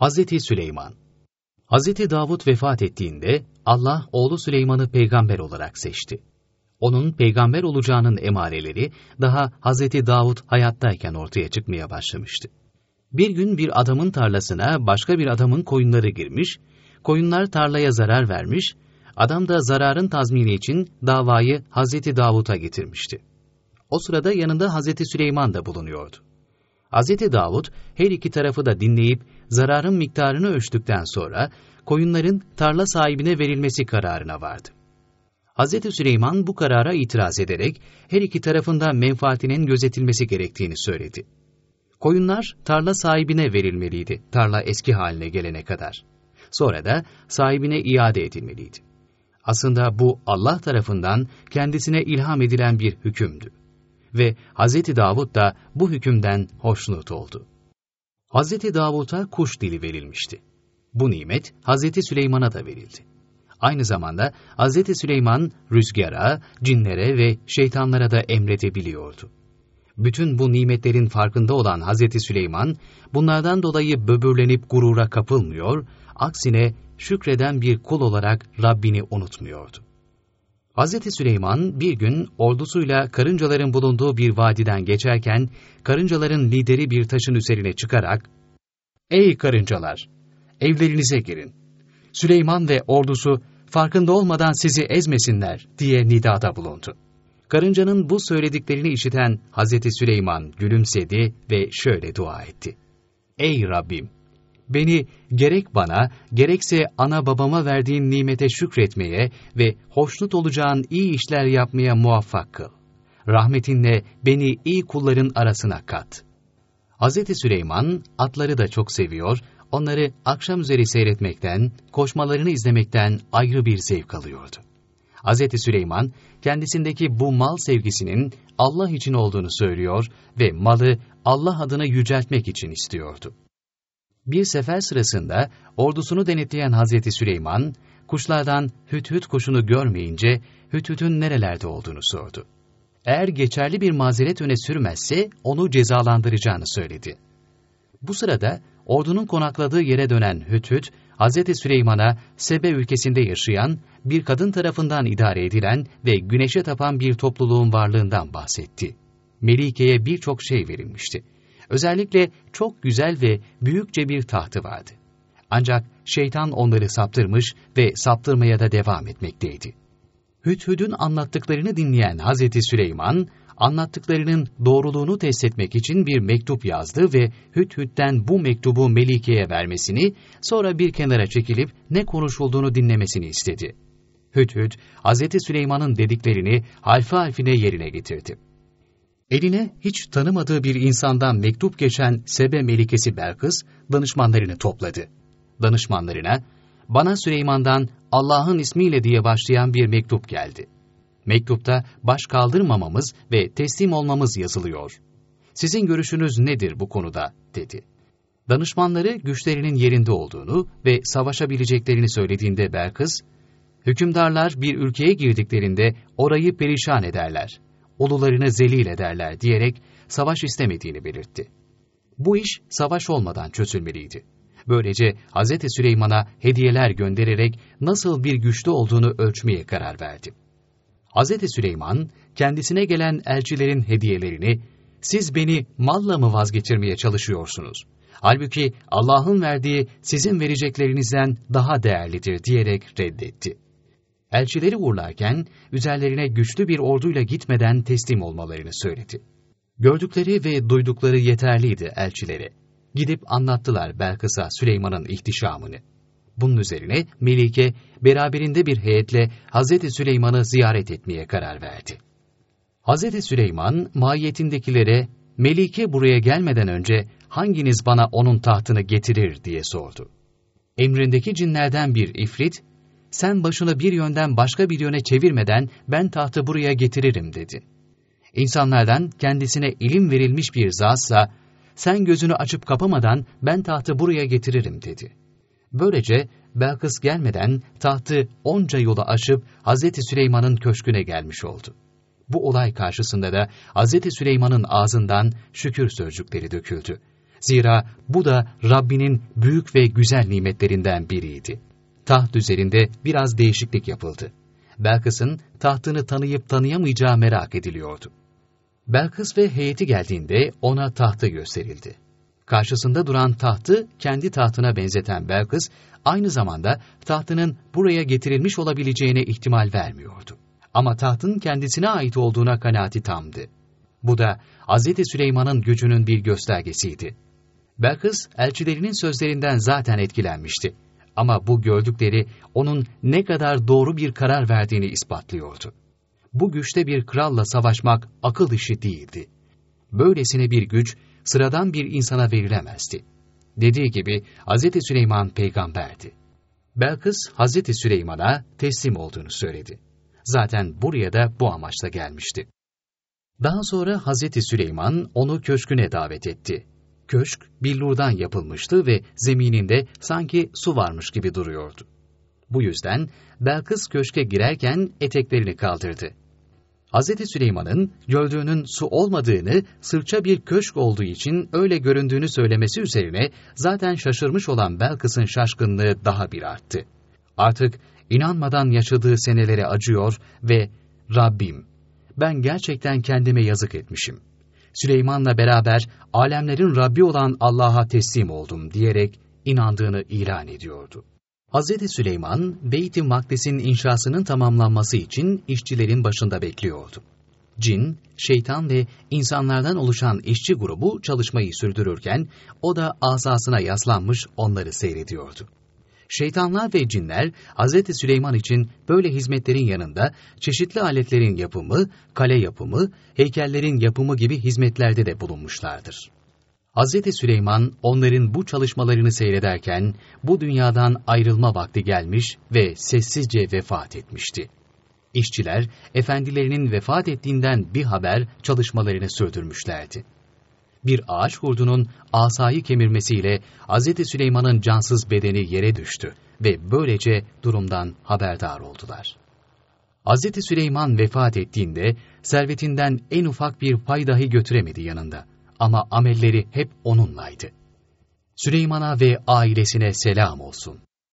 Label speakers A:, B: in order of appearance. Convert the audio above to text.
A: Hazreti Süleyman Hazreti Davud vefat ettiğinde Allah oğlu Süleyman'ı peygamber olarak seçti. Onun peygamber olacağının emareleri daha Hazreti Davud hayattayken ortaya çıkmaya başlamıştı. Bir gün bir adamın tarlasına başka bir adamın koyunları girmiş, koyunlar tarlaya zarar vermiş, adam da zararın tazmini için davayı Hazreti Davud'a getirmişti. O sırada yanında Hazreti Süleyman da bulunuyordu. Hazreti Davud her iki tarafı da dinleyip zararın miktarını ölçtükten sonra koyunların tarla sahibine verilmesi kararına vardı. Hazreti Süleyman bu karara itiraz ederek her iki tarafında menfaatinin gözetilmesi gerektiğini söyledi. Koyunlar tarla sahibine verilmeliydi, tarla eski haline gelene kadar. Sonra da sahibine iade edilmeliydi. Aslında bu Allah tarafından kendisine ilham edilen bir hükümdü. Ve Hz. Davud da bu hükümden hoşnut oldu. Hz. Davud'a kuş dili verilmişti. Bu nimet Hz. Süleyman'a da verildi. Aynı zamanda Hz. Süleyman rüzgara, cinlere ve şeytanlara da emredebiliyordu. Bütün bu nimetlerin farkında olan Hz. Süleyman, bunlardan dolayı böbürlenip gurura kapılmıyor, aksine şükreden bir kul olarak Rabbini unutmuyordu. Hz. Süleyman bir gün ordusuyla karıncaların bulunduğu bir vadiden geçerken, karıncaların lideri bir taşın üzerine çıkarak, ''Ey karıncalar, evlerinize girin. Süleyman ve ordusu farkında olmadan sizi ezmesinler.'' diye nidada bulundu. Karıncanın bu söylediklerini işiten Hz. Süleyman gülümsedi ve şöyle dua etti. Ey Rabbim! Beni gerek bana, gerekse ana babama verdiğin nimete şükretmeye ve hoşnut olacağın iyi işler yapmaya muvaffak kıl. Rahmetinle beni iyi kulların arasına kat. Hz. Süleyman atları da çok seviyor, onları akşam üzeri seyretmekten, koşmalarını izlemekten ayrı bir zevk alıyordu. Hz. Süleyman kendisindeki bu mal sevgisinin Allah için olduğunu söylüyor ve malı Allah adına yüceltmek için istiyordu. Bir sefer sırasında ordusunu denetleyen Hazreti Süleyman, kuşlardan hüt hüt kuşunu görmeyince hüt hütün nerelerde olduğunu sordu. Eğer geçerli bir mazeret öne sürmezse onu cezalandıracağını söyledi. Bu sırada ordunun konakladığı yere dönen Hüt Hüt, Hz. Süleyman'a Sebe ülkesinde yaşayan, bir kadın tarafından idare edilen ve güneşe tapan bir topluluğun varlığından bahsetti. Melike'ye birçok şey verilmişti. Özellikle çok güzel ve büyükçe bir tahtı vardı. Ancak şeytan onları saptırmış ve saptırmaya da devam etmekteydi. Hüdhüd'ün anlattıklarını dinleyen Hazreti Süleyman, anlattıklarının doğruluğunu test etmek için bir mektup yazdı ve Hüdhüd'den bu mektubu Melike'ye vermesini, sonra bir kenara çekilip ne konuşulduğunu dinlemesini istedi. Hüdhüd, Hazreti Süleyman'ın dediklerini harfi harfine yerine getirdi. Eline hiç tanımadığı bir insandan mektup geçen Sebe Melikesi Belkıs, danışmanlarını topladı. Danışmanlarına, bana Süleyman'dan Allah'ın ismiyle diye başlayan bir mektup geldi. Mektupta baş kaldırmamamız ve teslim olmamız yazılıyor. Sizin görüşünüz nedir bu konuda, dedi. Danışmanları güçlerinin yerinde olduğunu ve savaşabileceklerini söylediğinde Belkıs, hükümdarlar bir ülkeye girdiklerinde orayı perişan ederler, ulularını zelil ederler diyerek savaş istemediğini belirtti. Bu iş savaş olmadan çözülmeliydi. Böylece Hz. Süleyman'a hediyeler göndererek nasıl bir güçlü olduğunu ölçmeye karar verdi. Hz. Süleyman kendisine gelen elçilerin hediyelerini siz beni malla mı vazgeçirmeye çalışıyorsunuz? Halbuki Allah'ın verdiği sizin vereceklerinizden daha değerlidir diyerek reddetti. Elçileri uğurlarken üzerlerine güçlü bir orduyla gitmeden teslim olmalarını söyledi. Gördükleri ve duydukları yeterliydi elçilere. Gidip anlattılar Belkıs'a Süleyman'ın ihtişamını. Bunun üzerine Melike beraberinde bir heyetle Hazreti Süleyman'ı ziyaret etmeye karar verdi. Hazreti Süleyman mahiyetindekilere Melike buraya gelmeden önce hanginiz bana onun tahtını getirir diye sordu. Emrindeki cinlerden bir ifrit, sen başını bir yönden başka bir yöne çevirmeden ben tahtı buraya getiririm dedi. İnsanlardan kendisine ilim verilmiş bir zatsa, sen gözünü açıp kapamadan ben tahtı buraya getiririm dedi. Böylece Belkıs gelmeden tahtı onca yolu aşıp Hazreti Süleyman'ın köşküne gelmiş oldu. Bu olay karşısında da Hazreti Süleyman'ın ağzından şükür sözcükleri döküldü Zira bu da Rabbinin büyük ve güzel nimetlerinden biriydi. Taht üzerinde biraz değişiklik yapıldı. Belkıs'ın tahtını tanıyıp tanıyamayacağı merak ediliyordu. Belkıs ve heyeti geldiğinde ona tahtı gösterildi. Karşısında duran tahtı kendi tahtına benzeten Belkıs, aynı zamanda tahtının buraya getirilmiş olabileceğine ihtimal vermiyordu. Ama tahtın kendisine ait olduğuna kanaati tamdı. Bu da Hz. Süleyman'ın gücünün bir göstergesiydi. Belkıs, elçilerinin sözlerinden zaten etkilenmişti. Ama bu gördükleri onun ne kadar doğru bir karar verdiğini ispatlıyordu. Bu güçte bir kralla savaşmak akıl işi değildi. Böylesine bir güç sıradan bir insana verilemezdi. Dediği gibi Hz. Süleyman peygamberdi. Belkıs Hz. Süleyman'a teslim olduğunu söyledi. Zaten buraya da bu amaçla gelmişti. Daha sonra Hz. Süleyman onu köşküne davet etti. Köşk billurdan yapılmıştı ve zemininde sanki su varmış gibi duruyordu. Bu yüzden Belkıs köşke girerken eteklerini kaldırdı. Hz. Süleyman'ın gördüğünün su olmadığını, sırça bir köşk olduğu için öyle göründüğünü söylemesi üzerine zaten şaşırmış olan Belkıs'ın şaşkınlığı daha bir arttı. Artık inanmadan yaşadığı senelere acıyor ve Rabbim, ben gerçekten kendime yazık etmişim. Süleyman'la beraber alemlerin Rabbi olan Allah'a teslim oldum diyerek inandığını ilan ediyordu. Hz. Süleyman, Beyt-i Makdis'in inşasının tamamlanması için işçilerin başında bekliyordu. Cin, şeytan ve insanlardan oluşan işçi grubu çalışmayı sürdürürken, o da asasına yaslanmış onları seyrediyordu. Şeytanlar ve cinler, Hz. Süleyman için böyle hizmetlerin yanında çeşitli aletlerin yapımı, kale yapımı, heykellerin yapımı gibi hizmetlerde de bulunmuşlardır. Hz. Süleyman onların bu çalışmalarını seyrederken bu dünyadan ayrılma vakti gelmiş ve sessizce vefat etmişti. İşçiler efendilerinin vefat ettiğinden bir haber çalışmalarını sürdürmüşlerdi. Bir ağaç kurdunun asayı kemirmesiyle Hz. Süleyman'ın cansız bedeni yere düştü ve böylece durumdan haberdar oldular. Hz. Süleyman vefat ettiğinde servetinden en ufak bir pay dahi götüremedi yanında ama amelleri hep onunlaydı. Süleyman'a ve ailesine selam olsun.